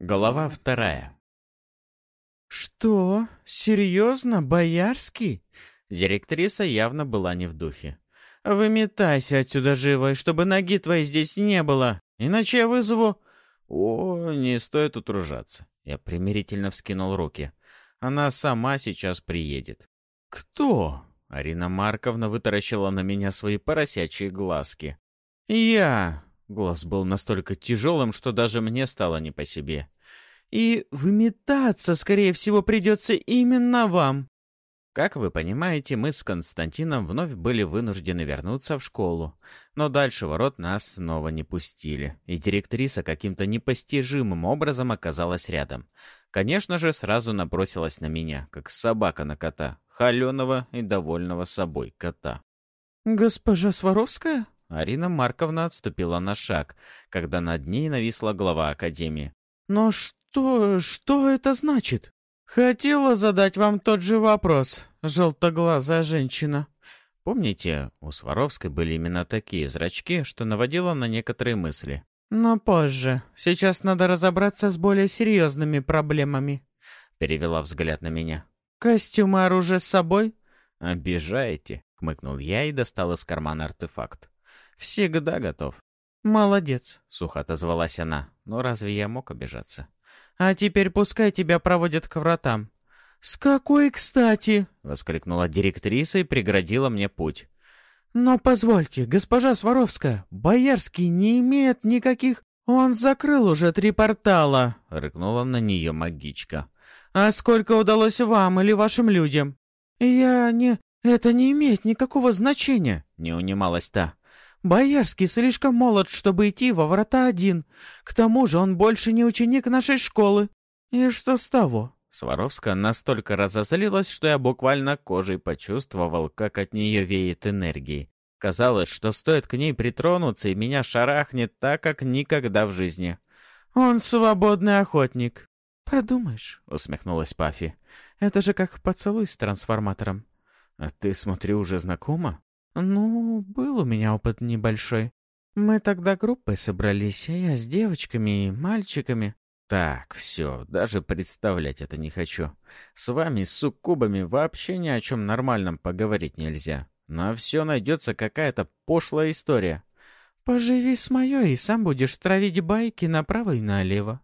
Голова вторая. «Что? Серьезно, Боярский?» Директриса явно была не в духе. «Выметайся отсюда живо, чтобы ноги твоей здесь не было, иначе я вызову...» «О, не стоит утружаться». Я примирительно вскинул руки. «Она сама сейчас приедет». «Кто?» Арина Марковна вытаращила на меня свои поросячьи глазки. «Я...» Голос был настолько тяжелым, что даже мне стало не по себе. «И выметаться, скорее всего, придется именно вам». Как вы понимаете, мы с Константином вновь были вынуждены вернуться в школу. Но дальше ворот нас снова не пустили, и директриса каким-то непостижимым образом оказалась рядом. Конечно же, сразу набросилась на меня, как собака на кота, холеного и довольного собой кота. «Госпожа Сваровская?» Арина Марковна отступила на шаг, когда над ней нависла глава Академии. «Но что... что это значит?» «Хотела задать вам тот же вопрос, желтоглазая женщина». Помните, у Сваровской были именно такие зрачки, что наводило на некоторые мысли. «Но позже. Сейчас надо разобраться с более серьезными проблемами», — перевела взгляд на меня. «Костюм и оружие с собой?» «Обижаете», — хмыкнул я и достал из кармана артефакт. «Всегда готов». «Молодец», — сухо отозвалась она. «Но разве я мог обижаться?» «А теперь пускай тебя проводят к вратам». «С какой кстати?» — воскликнула директриса и преградила мне путь. «Но позвольте, госпожа Сваровская, Боярский не имеет никаких...» «Он закрыл уже три портала», — рыкнула на нее магичка. «А сколько удалось вам или вашим людям?» «Я не... Это не имеет никакого значения», — не унималась та. Боярский слишком молод, чтобы идти во врата один. К тому же он больше не ученик нашей школы. И что с того? Сваровска настолько разозлилась, что я буквально кожей почувствовал, как от нее веет энергией. Казалось, что стоит к ней притронуться, и меня шарахнет так, как никогда в жизни. «Он свободный охотник». «Подумаешь», — усмехнулась Пафи. «Это же как поцелуй с трансформатором». «А ты, смотрю, уже знакома?» «Ну, был у меня опыт небольшой. Мы тогда группой собрались, а я с девочками и мальчиками». «Так, все, даже представлять это не хочу. С вами, с суккубами, вообще ни о чем нормальном поговорить нельзя. На все найдется какая-то пошлая история». «Поживи с моей, и сам будешь травить байки направо и налево».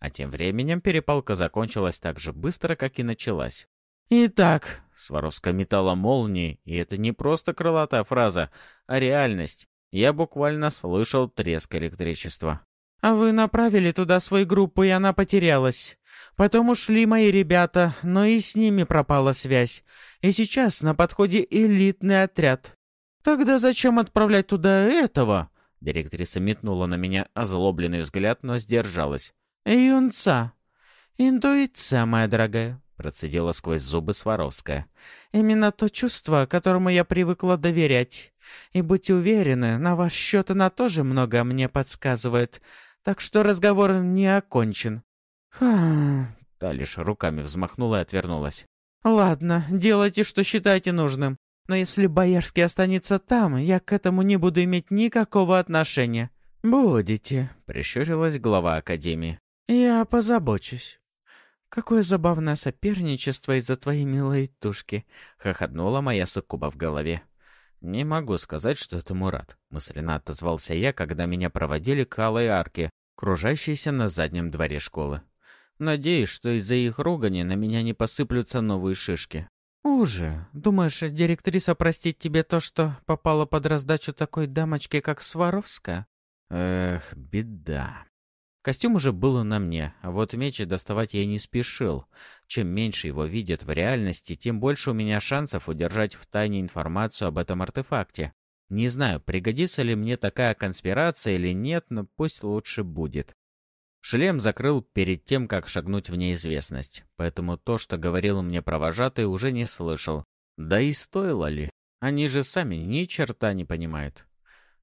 А тем временем перепалка закончилась так же быстро, как и началась. «Итак», — Сваровская метала молнии, и это не просто крылатая фраза, а реальность. Я буквально слышал треск электричества. «А вы направили туда свою группу, и она потерялась. Потом ушли мои ребята, но и с ними пропала связь. И сейчас на подходе элитный отряд. Тогда зачем отправлять туда этого?» Директриса метнула на меня озлобленный взгляд, но сдержалась. «Юнца. Интуиция, моя дорогая процедила сквозь зубы Сваровская. «Именно то чувство, которому я привыкла доверять. И будьте уверены, на ваш счет она тоже много мне подсказывает, так что разговор не окончен». «Ха...» Та лишь руками взмахнула и отвернулась. «Ладно, делайте, что считаете нужным. Но если Боярский останется там, я к этому не буду иметь никакого отношения». «Будете», — прищурилась глава Академии. «Я позабочусь». «Какое забавное соперничество из-за твоей милой тушки!» — хохотнула моя суккуба в голове. «Не могу сказать, что этому рад», — мысленно отозвался я, когда меня проводили к алой арке, кружащейся на заднем дворе школы. Надеюсь, что из-за их ругани на меня не посыплются новые шишки. «Уже. Думаешь, директриса простит тебе то, что попала под раздачу такой дамочки, как Сваровская?» «Эх, беда». Костюм уже был на мне, а вот меч доставать я не спешил. Чем меньше его видят в реальности, тем больше у меня шансов удержать в тайне информацию об этом артефакте. Не знаю, пригодится ли мне такая конспирация или нет, но пусть лучше будет. Шлем закрыл перед тем, как шагнуть в неизвестность, поэтому то, что говорил мне провожатый, уже не слышал. Да и стоило ли? Они же сами ни черта не понимают.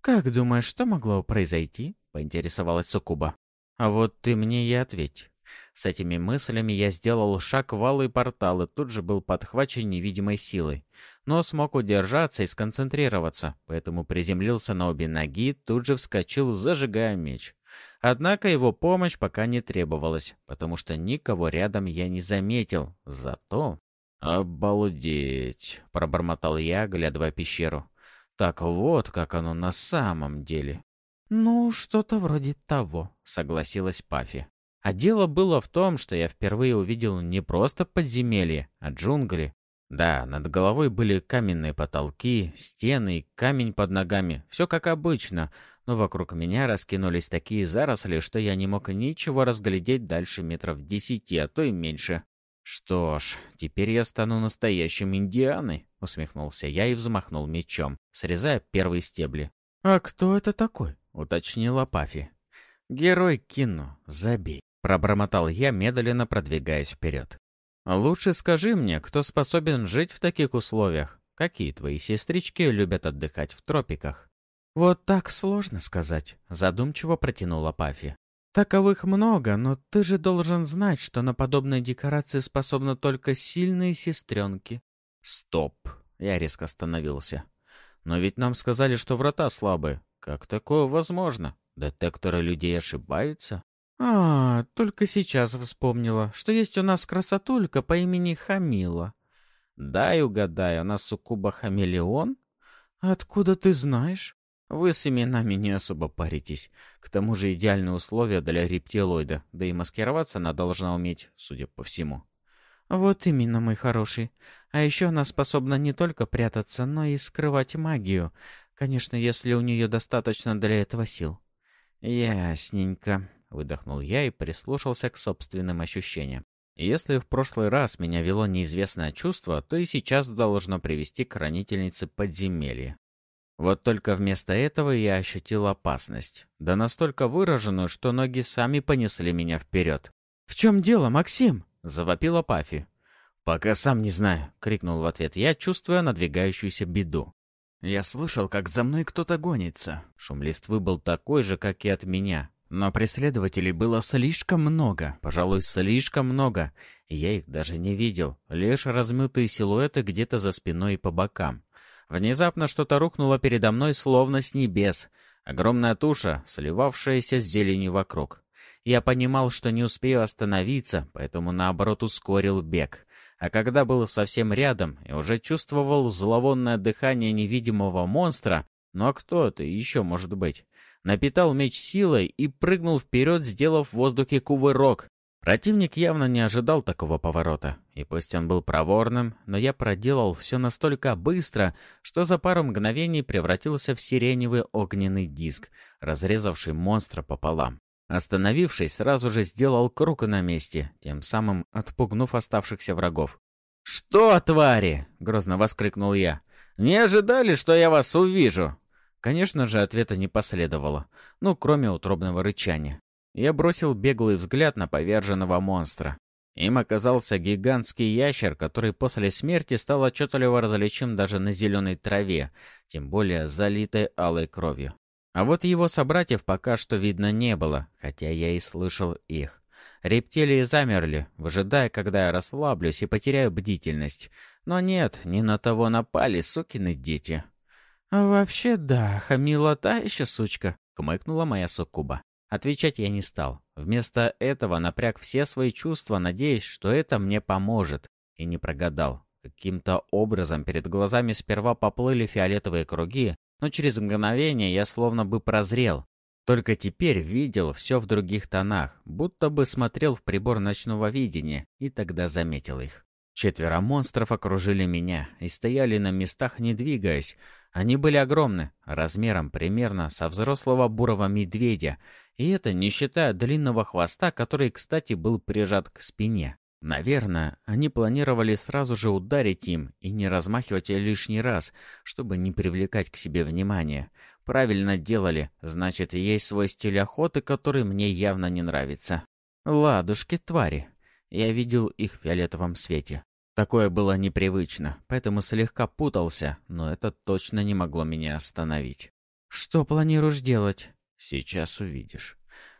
«Как думаешь, что могло произойти?» — поинтересовалась Сукуба. А вот ты мне и ответь. С этими мыслями я сделал шаг в алый портал тут же был подхвачен невидимой силой. Но смог удержаться и сконцентрироваться, поэтому приземлился на обе ноги, тут же вскочил, зажигая меч. Однако его помощь пока не требовалась, потому что никого рядом я не заметил. Зато... «Обалдеть!» — пробормотал я, оглядывая пещеру. «Так вот, как оно на самом деле». «Ну, что-то вроде того», — согласилась Пафи. А дело было в том, что я впервые увидел не просто подземелье, а джунгли. Да, над головой были каменные потолки, стены, камень под ногами, все как обычно, но вокруг меня раскинулись такие заросли, что я не мог ничего разглядеть дальше метров десяти, а то и меньше. «Что ж, теперь я стану настоящим индианой», — усмехнулся я и взмахнул мечом, срезая первые стебли. «А кто это такой?» — уточнила Пафи. «Герой кино, забей», — пробормотал я, медленно продвигаясь вперед. «Лучше скажи мне, кто способен жить в таких условиях? Какие твои сестрички любят отдыхать в тропиках?» «Вот так сложно сказать», — задумчиво протянула Пафи. «Таковых много, но ты же должен знать, что на подобные декорации способны только сильные сестренки». «Стоп!» — я резко остановился. «Но ведь нам сказали, что врата слабые. Как такое возможно? Детекторы людей ошибаются?» «А, только сейчас вспомнила, что есть у нас красотулька по имени Хамила». «Дай угадаю, она суккуба хамелеон?» «Откуда ты знаешь?» Вы с именами не особо паритесь. К тому же идеальные условия для рептилоида, да и маскироваться она должна уметь, судя по всему. Вот именно, мой хороший. А еще она способна не только прятаться, но и скрывать магию. Конечно, если у нее достаточно для этого сил. Ясненько, выдохнул я и прислушался к собственным ощущениям. Если в прошлый раз меня вело неизвестное чувство, то и сейчас должно привести к хранительнице подземелья. Вот только вместо этого я ощутил опасность, да настолько выраженную, что ноги сами понесли меня вперед. «В чем дело, Максим?» — завопила Пафи. «Пока сам не знаю», — крикнул в ответ я, чувствуя надвигающуюся беду. Я слышал, как за мной кто-то гонится. Шум листвы был такой же, как и от меня. Но преследователей было слишком много, пожалуй, слишком много. Я их даже не видел, лишь размытые силуэты где-то за спиной и по бокам. Внезапно что-то рухнуло передо мной, словно с небес. Огромная туша, сливавшаяся с зеленью вокруг. Я понимал, что не успею остановиться, поэтому наоборот ускорил бег. А когда был совсем рядом и уже чувствовал зловонное дыхание невидимого монстра, ну а кто это еще может быть? Напитал меч силой и прыгнул вперед, сделав в воздухе кувырок, Противник явно не ожидал такого поворота, и пусть он был проворным, но я проделал все настолько быстро, что за пару мгновений превратился в сиреневый огненный диск, разрезавший монстра пополам. Остановившись, сразу же сделал круг на месте, тем самым отпугнув оставшихся врагов. «Что, твари?» — грозно воскликнул я. «Не ожидали, что я вас увижу?» Конечно же, ответа не последовало, ну, кроме утробного рычания. Я бросил беглый взгляд на поверженного монстра. Им оказался гигантский ящер, который после смерти стал отчетливо различим даже на зеленой траве, тем более залитой алой кровью. А вот его собратьев пока что видно не было, хотя я и слышал их. Рептилии замерли, выжидая, когда я расслаблюсь и потеряю бдительность. Но нет, не на того напали, сукины дети. «Вообще да, хамила та еще сучка», — хмыкнула моя суккуба. Отвечать я не стал. Вместо этого напряг все свои чувства, надеясь, что это мне поможет. И не прогадал. Каким-то образом перед глазами сперва поплыли фиолетовые круги, но через мгновение я словно бы прозрел. Только теперь видел все в других тонах, будто бы смотрел в прибор ночного видения, и тогда заметил их. Четверо монстров окружили меня и стояли на местах, не двигаясь. Они были огромны, размером примерно со взрослого бурого медведя, и это не считая длинного хвоста, который, кстати, был прижат к спине. Наверное, они планировали сразу же ударить им и не размахивать лишний раз, чтобы не привлекать к себе внимания. Правильно делали, значит, есть свой стиль охоты, который мне явно не нравится. Ладушки, твари. Я видел их в фиолетовом свете. Такое было непривычно, поэтому слегка путался, но это точно не могло меня остановить. «Что планируешь делать?» «Сейчас увидишь».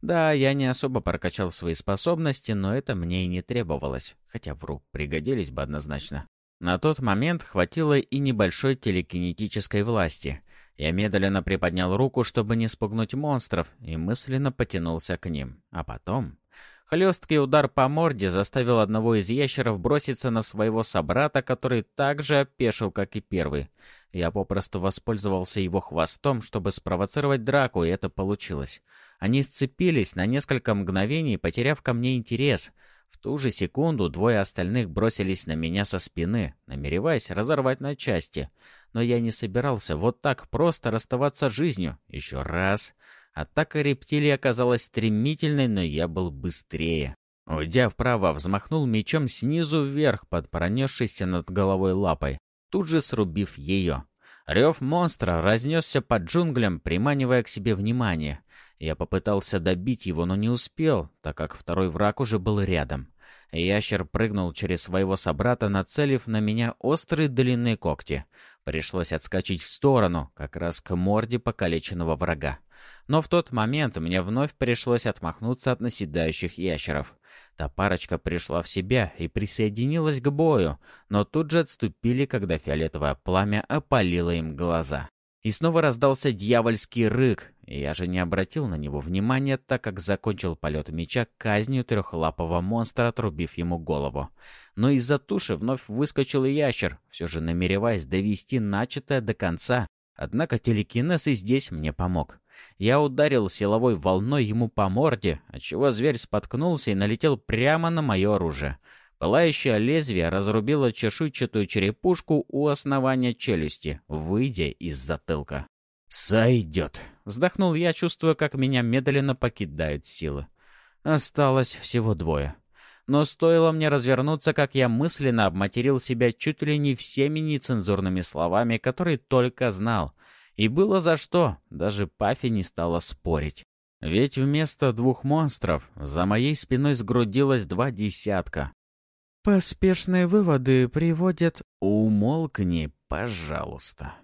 Да, я не особо прокачал свои способности, но это мне и не требовалось, хотя вру, пригодились бы однозначно. На тот момент хватило и небольшой телекинетической власти. Я медленно приподнял руку, чтобы не спугнуть монстров, и мысленно потянулся к ним. А потом... Хлесткий удар по морде заставил одного из ящеров броситься на своего собрата, который также опешил, как и первый. Я попросту воспользовался его хвостом, чтобы спровоцировать драку, и это получилось. Они сцепились на несколько мгновений, потеряв ко мне интерес. В ту же секунду двое остальных бросились на меня со спины, намереваясь разорвать на части. Но я не собирался вот так просто расставаться с жизнью. Еще раз. Атака рептилии оказалась стремительной, но я был быстрее. Уйдя вправо, взмахнул мечом снизу вверх под пронесшейся над головой лапой, тут же срубив ее. Рев монстра разнесся под джунглям, приманивая к себе внимание. Я попытался добить его, но не успел, так как второй враг уже был рядом. Ящер прыгнул через своего собрата, нацелив на меня острые длинные когти. Пришлось отскочить в сторону, как раз к морде покалеченного врага. Но в тот момент мне вновь пришлось отмахнуться от наседающих ящеров. Та парочка пришла в себя и присоединилась к бою, но тут же отступили, когда фиолетовое пламя опалило им глаза. И снова раздался дьявольский рык, я же не обратил на него внимания, так как закончил полет меча казнью трехлапого монстра, отрубив ему голову. Но из-за туши вновь выскочил ящер, все же намереваясь довести начатое до конца. Однако телекинез и здесь мне помог. Я ударил силовой волной ему по морде, отчего зверь споткнулся и налетел прямо на мое оружие. Пылающее лезвие разрубило чешуйчатую черепушку у основания челюсти, выйдя из затылка. «Сойдет!» — вздохнул я, чувствуя, как меня медленно покидают силы. Осталось всего двое. Но стоило мне развернуться, как я мысленно обматерил себя чуть ли не всеми нецензурными словами, которые только знал. И было за что, даже Пафи не стала спорить. Ведь вместо двух монстров за моей спиной сгрудилось два десятка, Поспешные выводы приводят... Умолкни, пожалуйста.